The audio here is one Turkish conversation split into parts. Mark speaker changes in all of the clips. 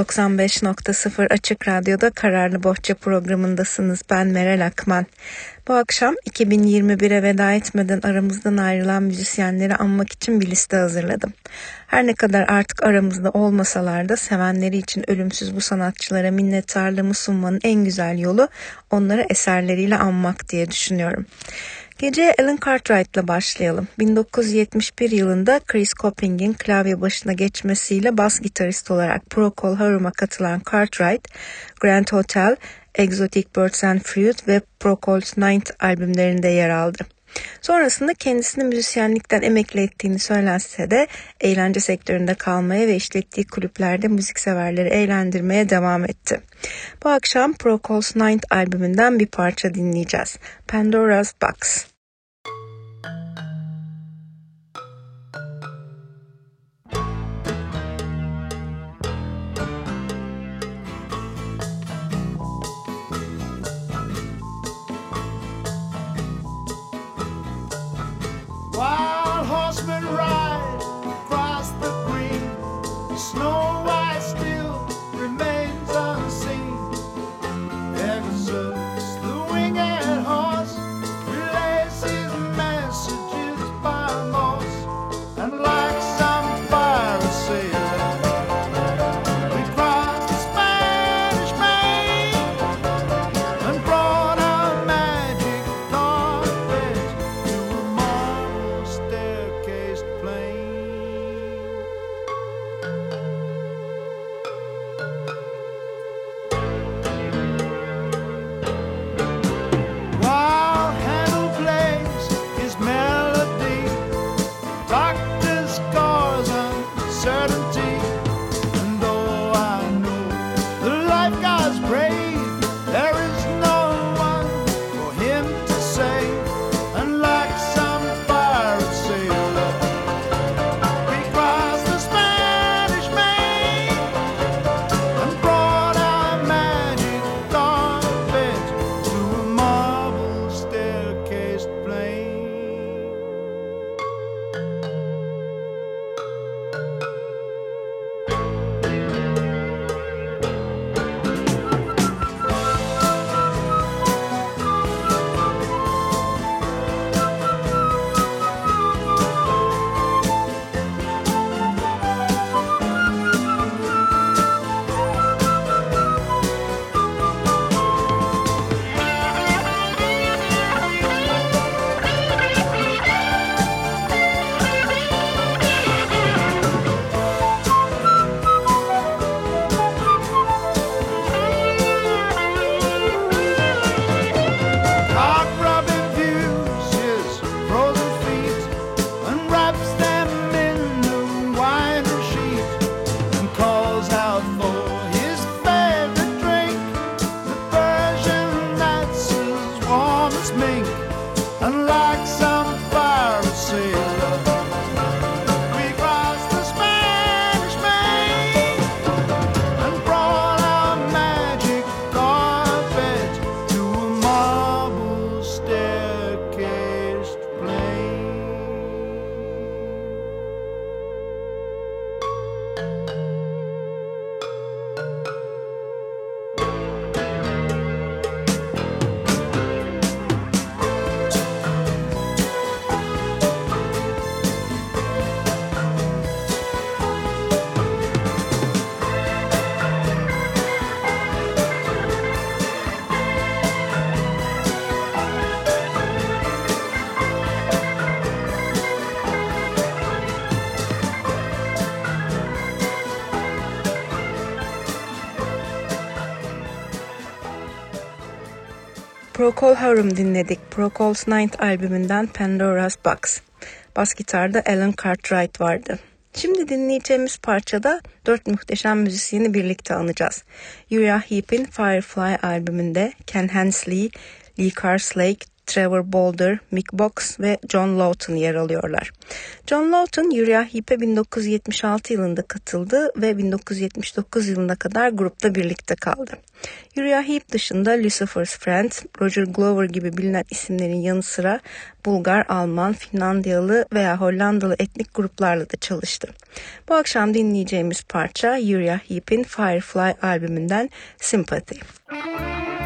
Speaker 1: 95.0 Açık Radyo'da Kararlı Bohça programındasınız. Ben Meral Akman. Bu akşam 2021'e veda etmeden aramızdan ayrılan müzisyenleri anmak için bir liste hazırladım. Her ne kadar artık aramızda olmasalar da sevenleri için ölümsüz bu sanatçılara minnettarlığımı sunmanın en güzel yolu onları eserleriyle anmak diye düşünüyorum. Geceye Alan Cartwright'la başlayalım. 1971 yılında Chris Copping'in klavye başına geçmesiyle bas gitarist olarak Procol Harum'a katılan Cartwright, Grand Hotel, Exotic Birds and Fruit ve Procol's Ninth albümlerinde yer aldı. Sonrasında kendisini müzisyenlikten emekli ettiğini söylense de eğlence sektöründe kalmaya ve işlettiği kulüplerde müzikseverleri eğlendirmeye devam etti. Bu akşam Procol's Ninth albümünden bir parça dinleyeceğiz. Pandora's Box. Procol Harum dinledik. Procol's Ninth albümünden Pandora's Box. Bas gitarda Alan Cartwright vardı. Şimdi dinleyeceğimiz parçada dört muhteşem müzisyeni birlikte anacağız. Uriah Heep'in Firefly albümünde Ken Hensley, Lee Carslake,
Speaker 2: Trevor Bolder, Mick Box ve John Lawton yer alıyorlar. John Lawton Uriah Heep'e 1976 yılında katıldı ve 1979 yılına kadar grupta birlikte kaldı. Uriah Heep dışında Lucifer's Friend, Roger Glover gibi bilinen isimlerin yanı sıra Bulgar, Alman, Finlandiyalı veya Hollandalı etnik gruplarla da çalıştı. Bu akşam dinleyeceğimiz parça Uriah Heep'in Firefly albümünden Sympathy. Müzik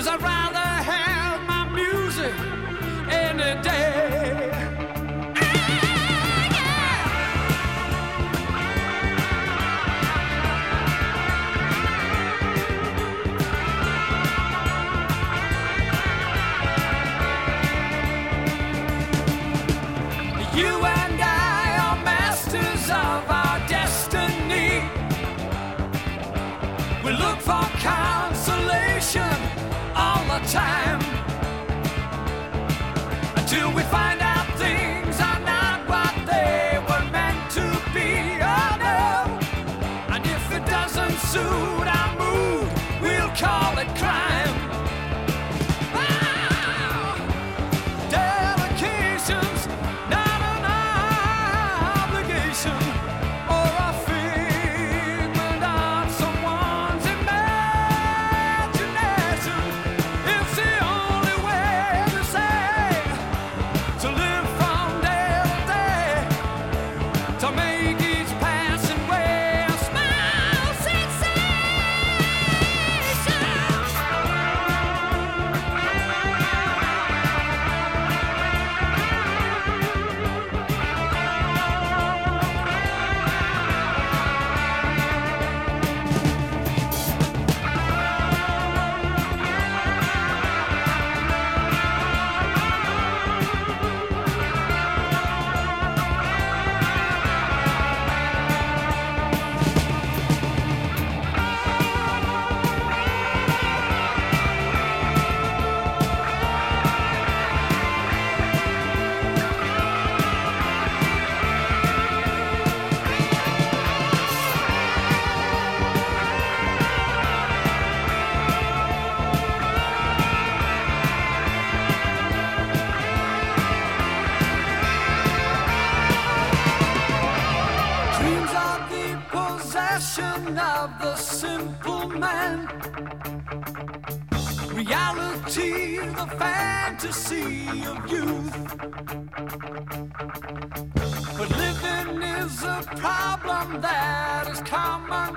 Speaker 2: Cause I ride time until we find out things are not what they were meant to be. Oh no, and if it doesn't suit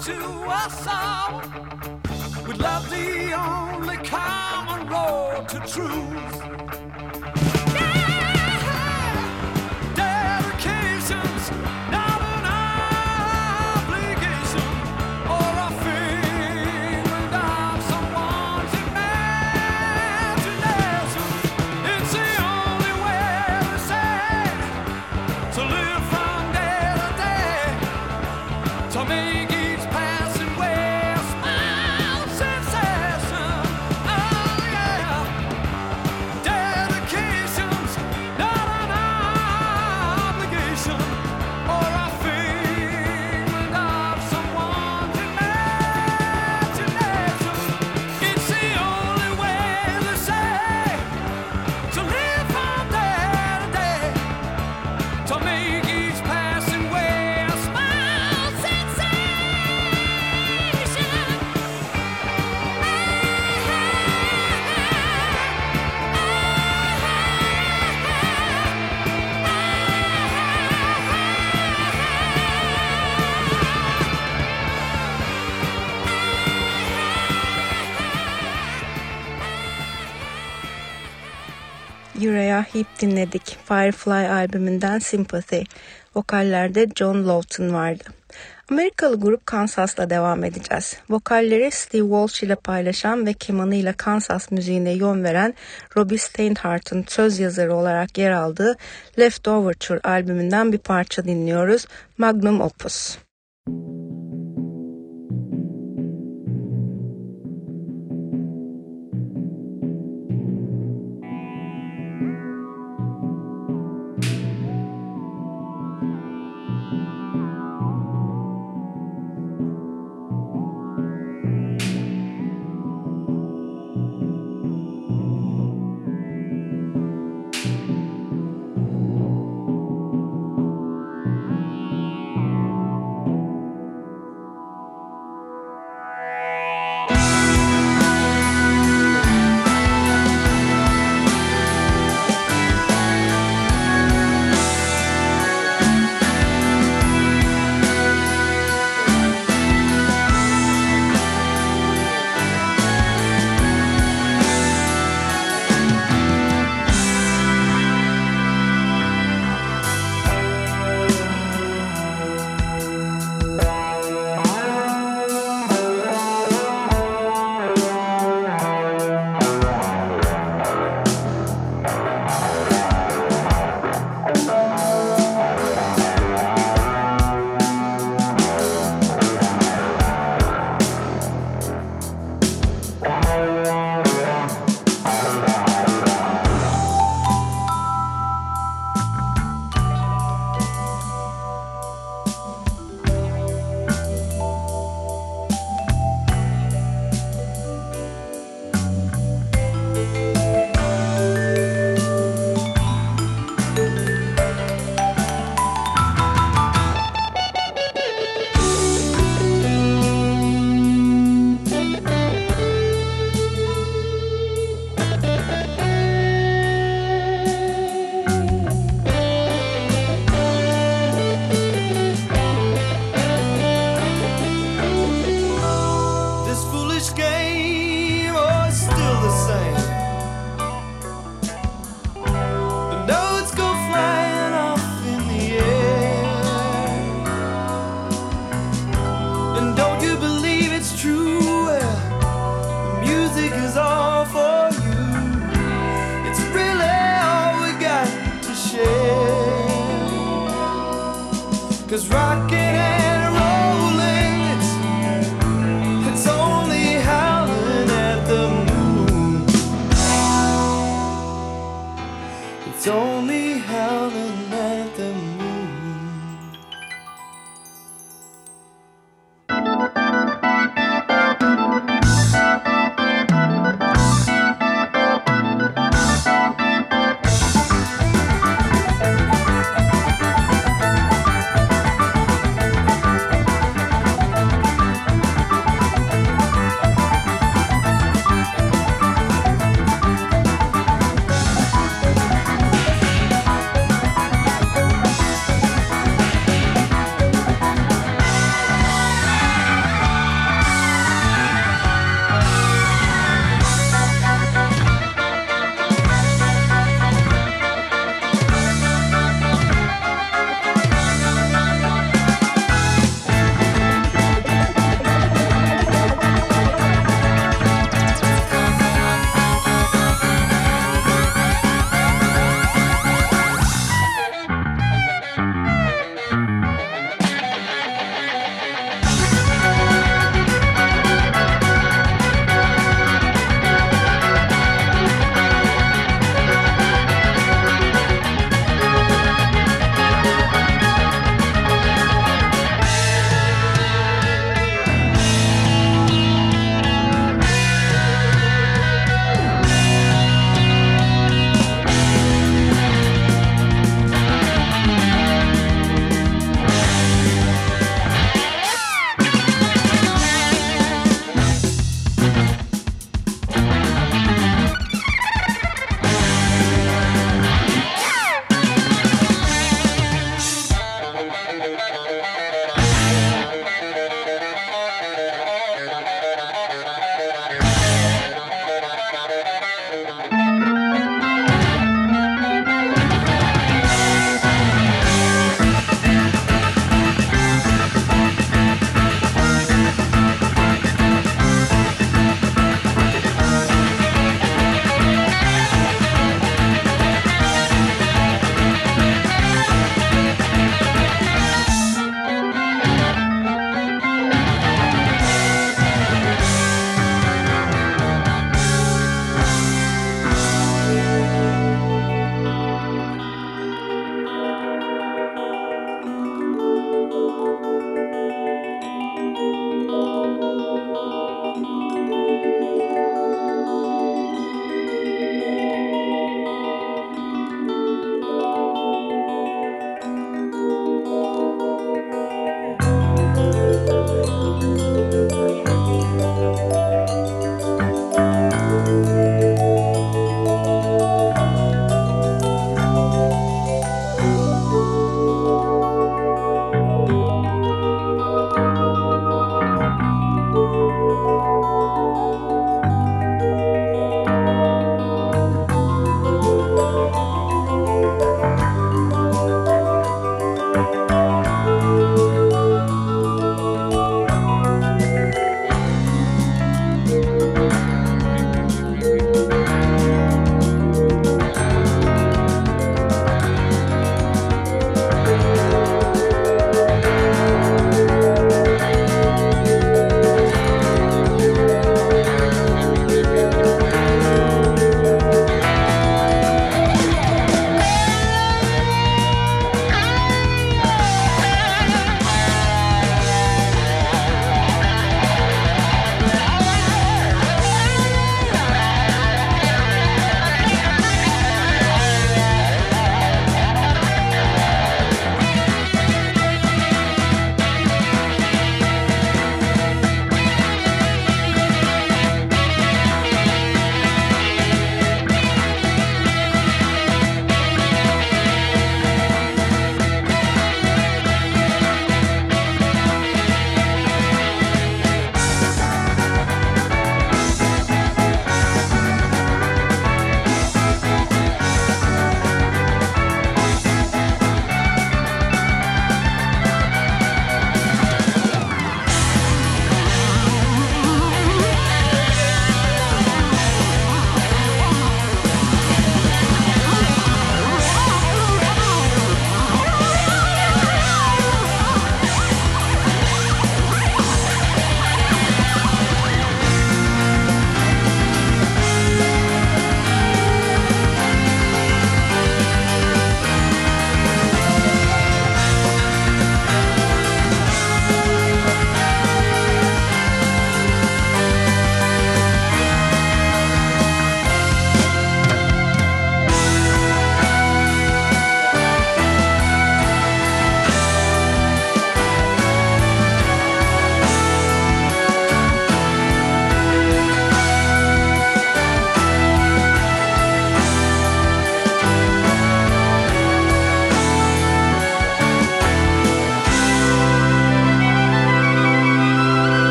Speaker 2: to us all. With love the only common road to truth.
Speaker 1: Heep dinledik. Firefly albümünden Sympathy. Vokallerde John Lawton vardı. Amerikalı grup Kansas'la devam edeceğiz. Vokalleri Steve Walsh ile paylaşan ve kemanıyla Kansas müziğine yön veren Robbie Steinhardt'ın söz yazarı olarak yer aldığı Left Overture albümünden bir parça dinliyoruz. Magnum Opus. Müzik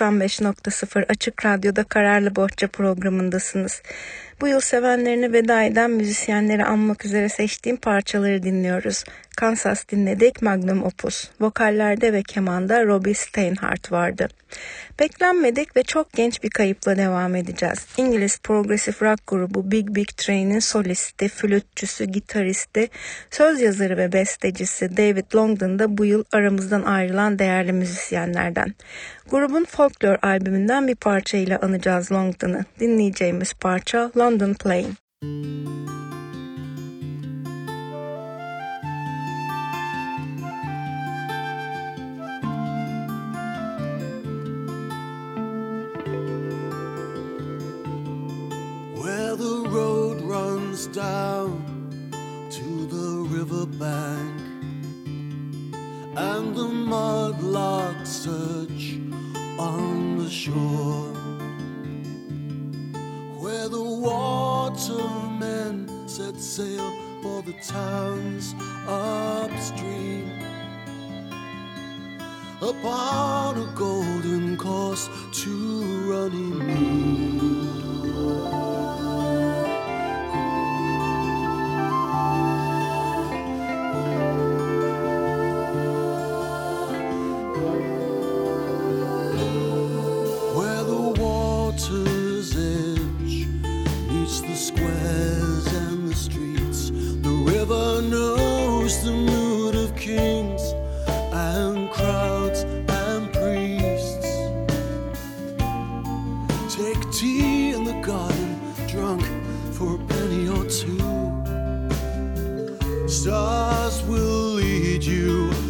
Speaker 3: 95.0 Açık Radyo'da Kararlı Bohça programındasınız. Bu yıl sevenlerini veda eden müzisyenleri anmak üzere seçtiğim parçaları dinliyoruz. Kansas dinledik Magnum Opus. Vokallerde ve kemanda Robbie Steinhardt vardı. Beklenmedik ve çok genç bir kayıpla devam edeceğiz. İngiliz progresif rock grubu Big Big Train'in solisti, flütçüsü, gitaristi, söz yazarı ve bestecisi David Longdon da bu yıl aramızdan ayrılan değerli müzisyenlerden. Grubun Folklore albümünden bir parça ile anacağız Longdon'ı. Dinleyeceğimiz parça London Plane.
Speaker 4: Where the road runs down to the riverbank and the mudlarks search on the shore where the watermen set sail for the towns upstream upon a golden course to Runnymede. You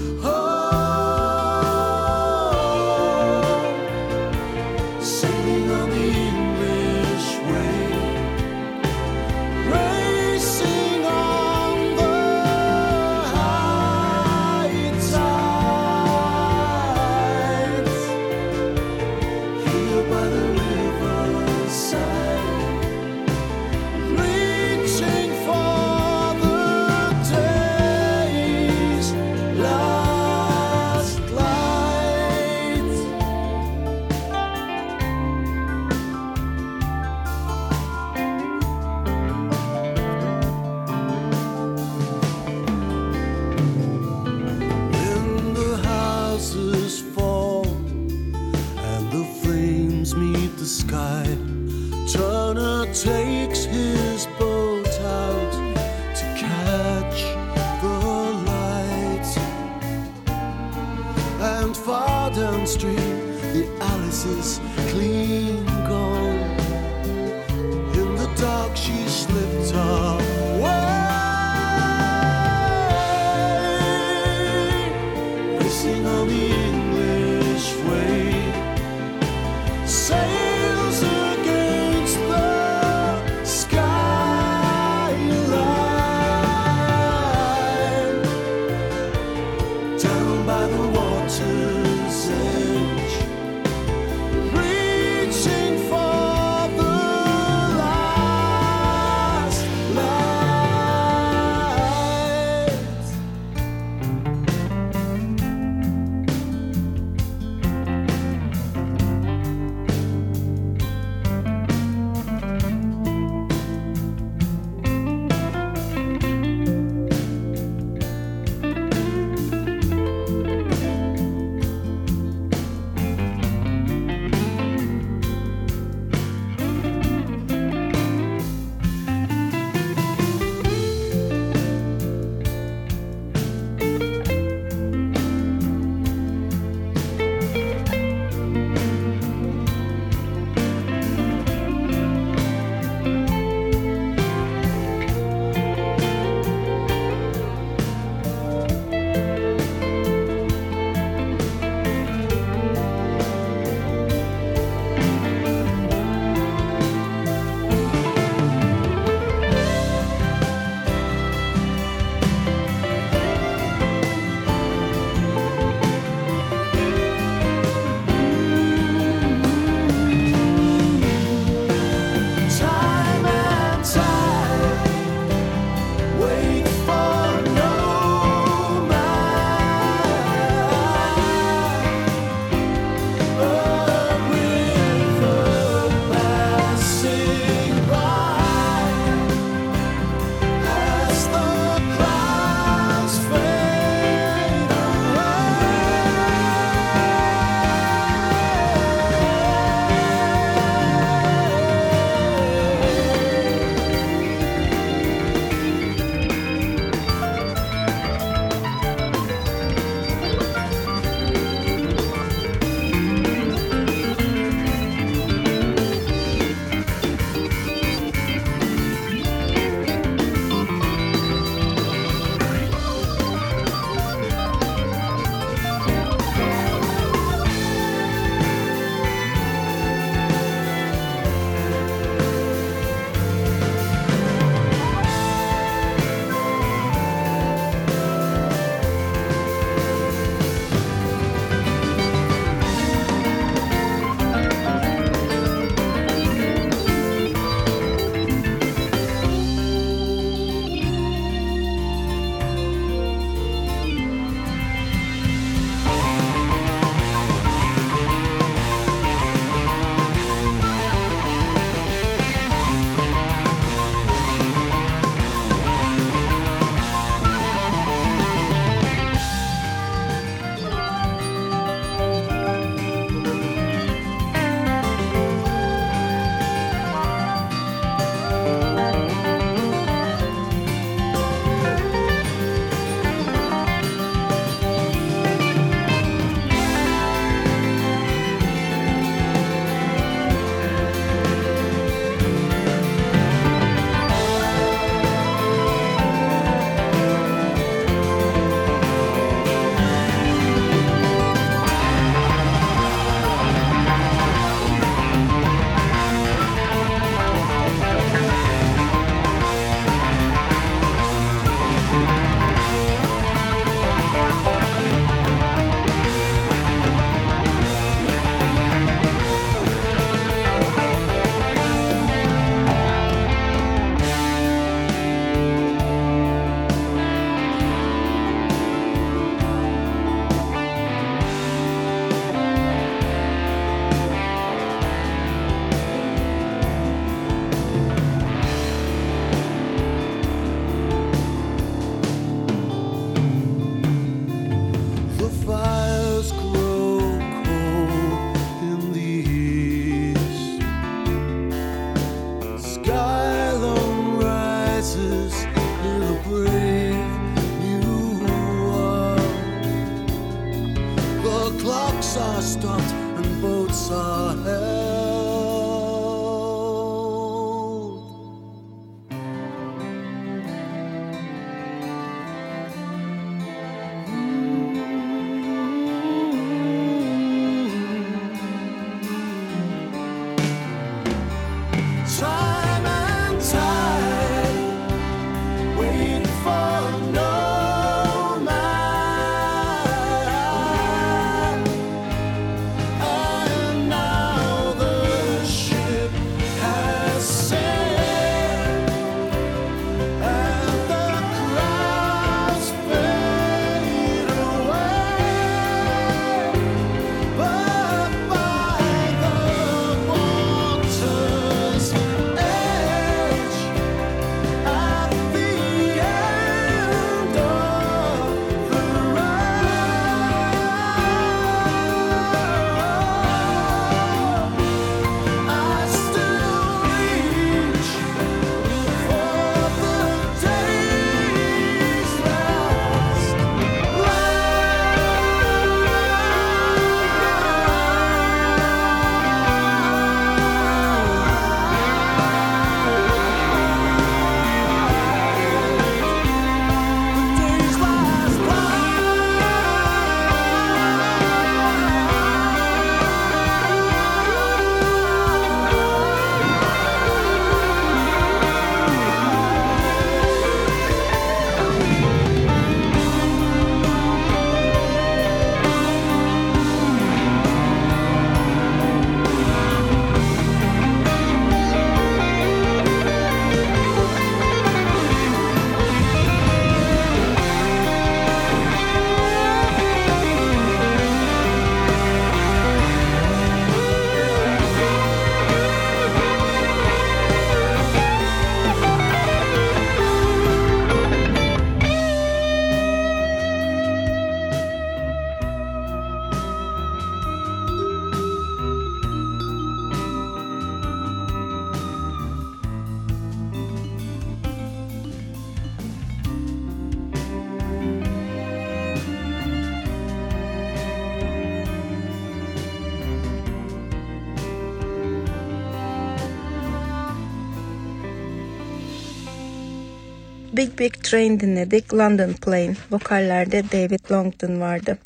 Speaker 3: Big Big Train dinledik. London Plane. Vokallerde David Longdon vardı.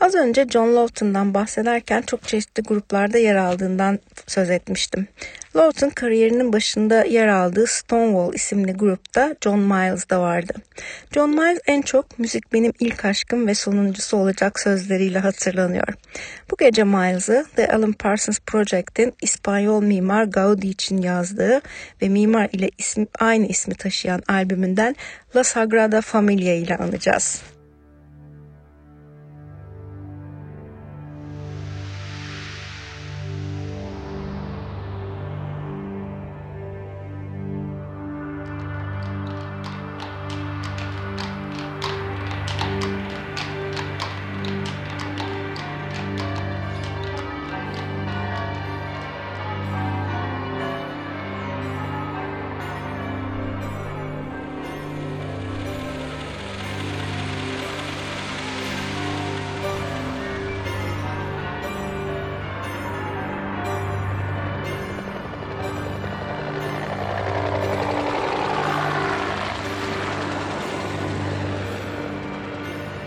Speaker 3: Az önce John Lawton'dan bahsederken çok çeşitli gruplarda yer aldığından söz etmiştim. Lawton kariyerinin başında yer aldığı Stonewall isimli grupta John Miles da vardı. John Miles en çok müzik benim ilk aşkım ve sonuncusu olacak sözleriyle hatırlanıyor. Bu gece Miles'ı The Alan Parsons Project'in İspanyol mimar Gaudi için yazdığı ve mimar ile ismi, aynı ismi taşıyan albümünden La Sagrada Familia ile anacağız.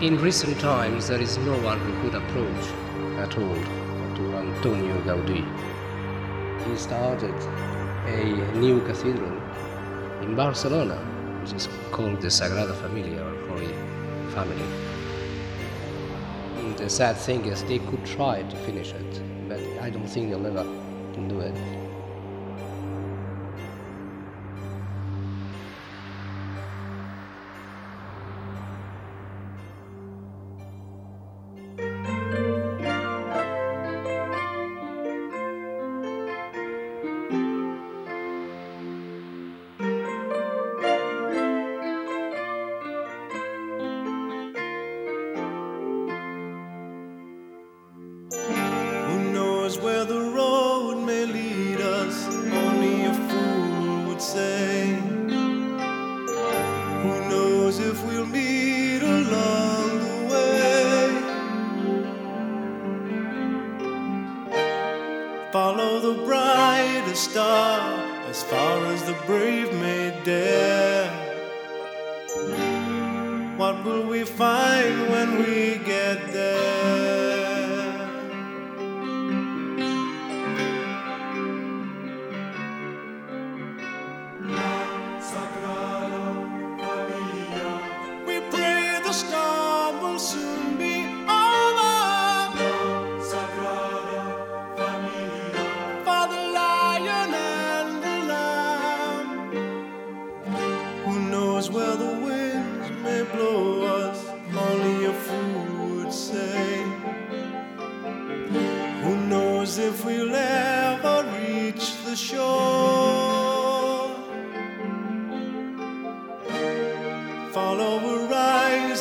Speaker 5: In recent times, there is no one who could approach at all to Antonio Gaudí. He started a new cathedral in Barcelona, which is called the Sagrada Familia or Holy Family. The sad thing is, they could try to finish it, but I don't think they'll ever do it.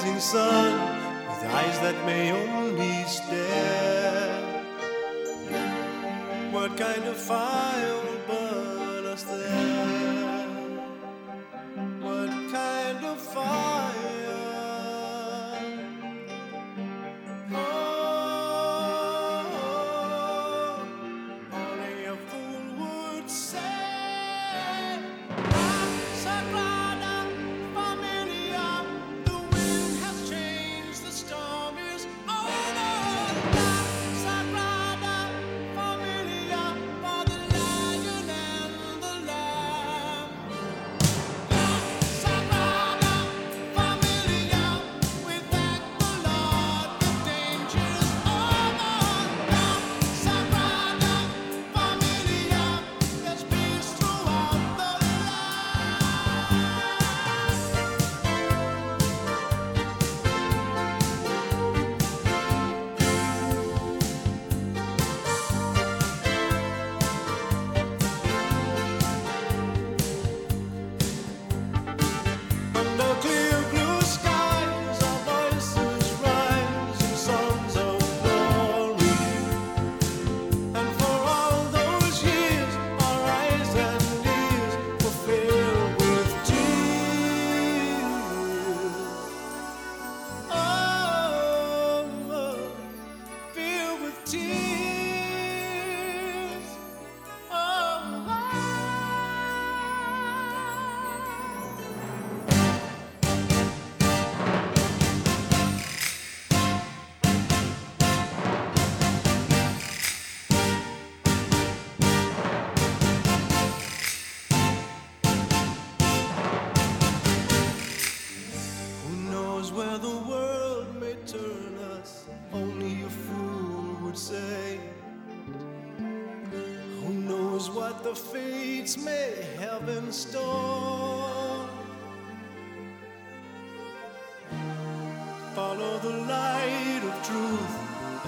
Speaker 2: rising sun with eyes that may only stare. What kind of fire will burn us there?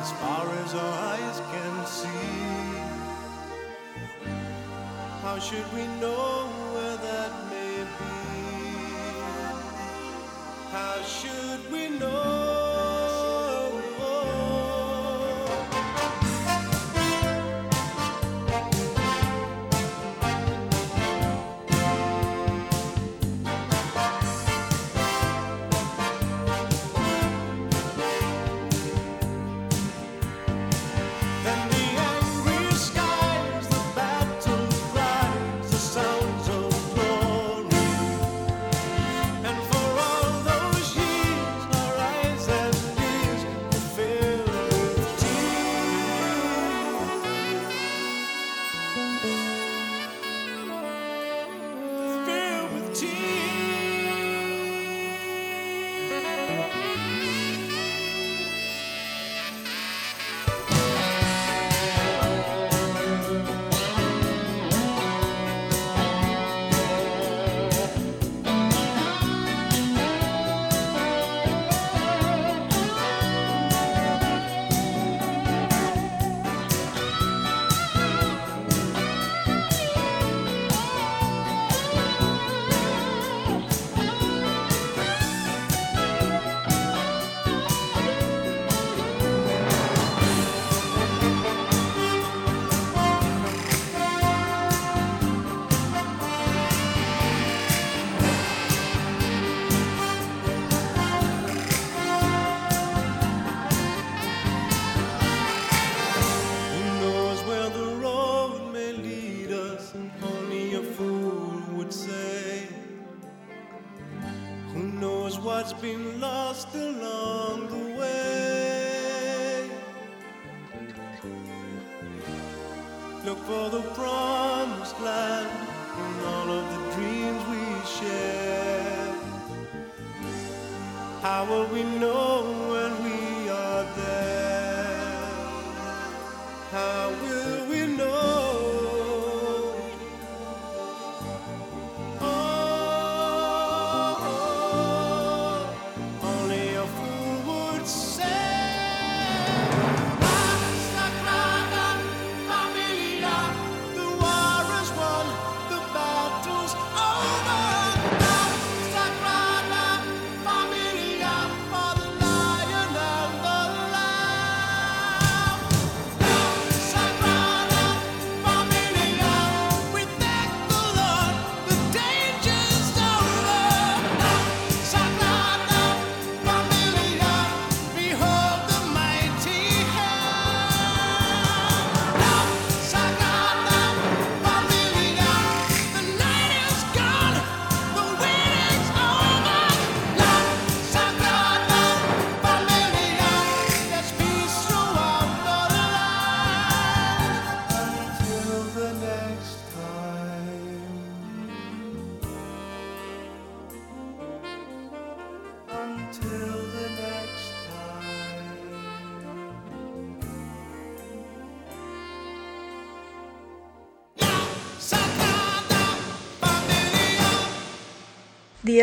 Speaker 2: as far as our eyes can see. How should we know?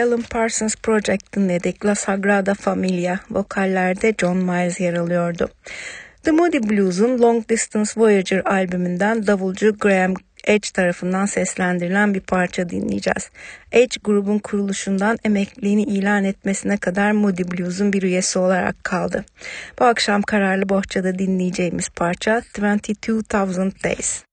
Speaker 3: Alan Parsons Project'ın dedik La Sagrada Familia vokallerde John Miles yer alıyordu. The Moody Blues'un Long Distance Voyager albümünden davulcu Graham Edge tarafından seslendirilen bir parça dinleyeceğiz. Edge grubun kuruluşundan emekliliğini ilan etmesine kadar Moody Blues'un bir üyesi olarak kaldı. Bu akşam kararlı bohçada dinleyeceğimiz parça 22,000 Days.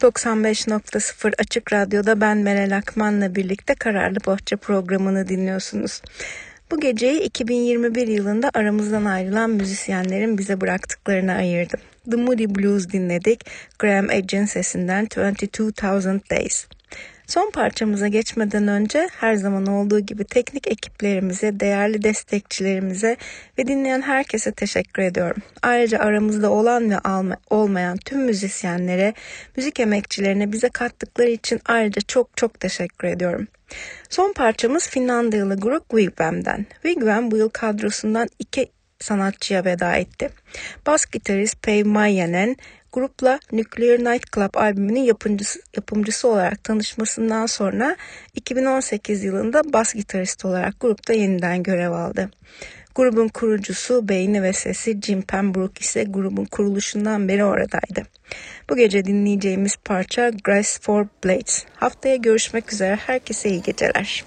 Speaker 3: 95.0 Açık Radyo'da ben Meral Akman'la birlikte Kararlı Bohça programını dinliyorsunuz. Bu geceyi 2021 yılında aramızdan ayrılan müzisyenlerin bize bıraktıklarını ayırdım. The Moody Blues dinledik, Graham Edge'in sesinden 22,000 Days. Son parçamıza geçmeden önce her zaman olduğu gibi teknik ekiplerimize, değerli destekçilerimize ve dinleyen herkese teşekkür ediyorum. Ayrıca aramızda olan ve olmayan tüm müzisyenlere, müzik emekçilerine bize kattıkları için ayrıca çok çok teşekkür ediyorum. Son parçamız Finlandiyalı grup Wigwam'den. Wigwam bu yıl kadrosundan iki sanatçıya veda etti. Bas gitarist Pei Mayanen grupla Nuclear Night Club albümünün yapımcısı, yapımcısı olarak tanışmasından sonra 2018 yılında bas gitarist olarak grupta yeniden görev aldı. Grubun kurucusu, beyni ve sesi Jim Pembroke ise grubun kuruluşundan beri oradaydı. Bu gece dinleyeceğimiz parça Grace for Blades. Haftaya görüşmek üzere. Herkese iyi geceler.